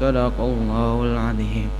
صدق الله العظيم.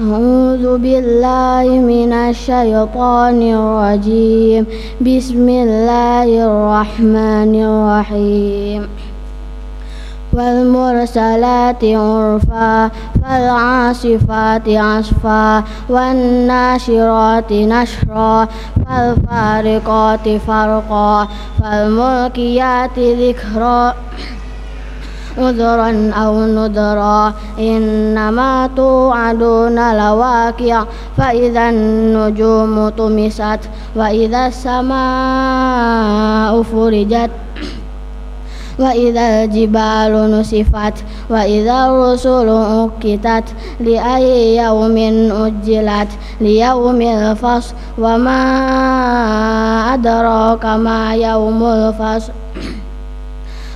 أعوذ بالله من الشيطان الرجيم. بسم الله الرحمن الرحيم. والمرسلات عرفا فالعاصفات عصفا والناشرات نشرا فالفارقات فرقا فالملكيات ذكرا. عذرا أو نذرا إنما توعدون لواقع. فإذا النجوم طمست وإذا السماء فرجت وإذا الجبال نسفت وإذا الرسل أكتت لأي يوم أجلت؟ ليوم الفصل. وما أدراك ما يوم الفصل؟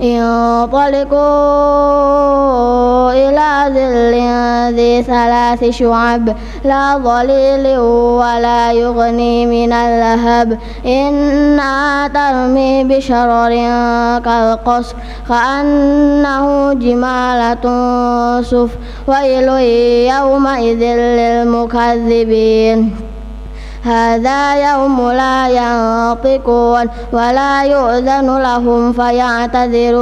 انطلقوا إلى ظل ذي ثلاث شعب لا ظليل ولا يغني من اللهب إنها ترمي بشرر كالقصر كأنه جمالة صف ويل يومئذ للمكذبين. هذا يوم لا ينطقون ولا يؤذن لهم فيعتذرون.